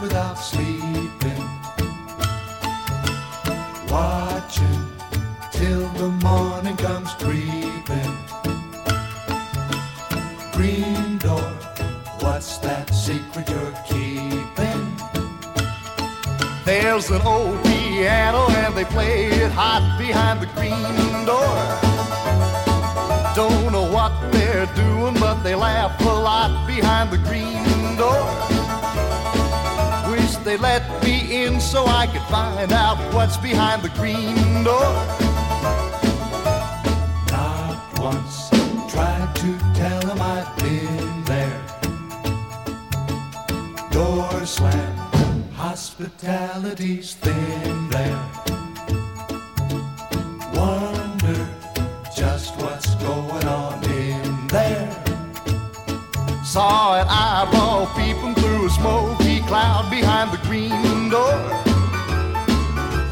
without sleeping. Watching till the morning comes creeping. Green door, what's that secret you're keeping? There's an old piano and they play it hot behind the green door. Don't know what they're doing, but they laugh a lot behind the green door. They let me in so I could find out what's behind the green door. Not once tried to tell them I've been there. Door slammed, hospitality's thin there. Wonder just what's going on in there. Saw an eyeball peeping smoky cloud behind the green door.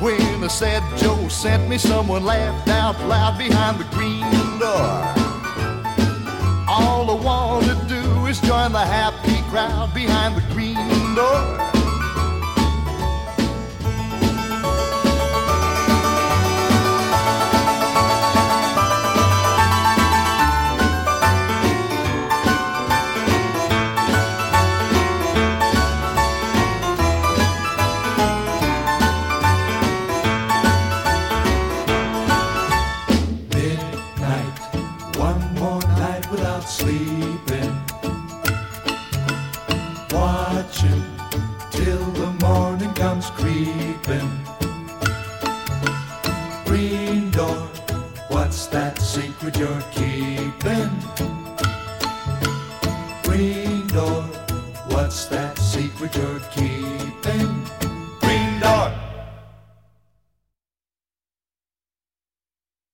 When I said Joe sent me, someone laughed out loud behind the green door. All I want to do is join the happy crowd behind the green door. Sleeping. Watching till the morning comes creeping. Green door, what's that secret you're keeping? Green door, what's that secret you're keeping? Green door.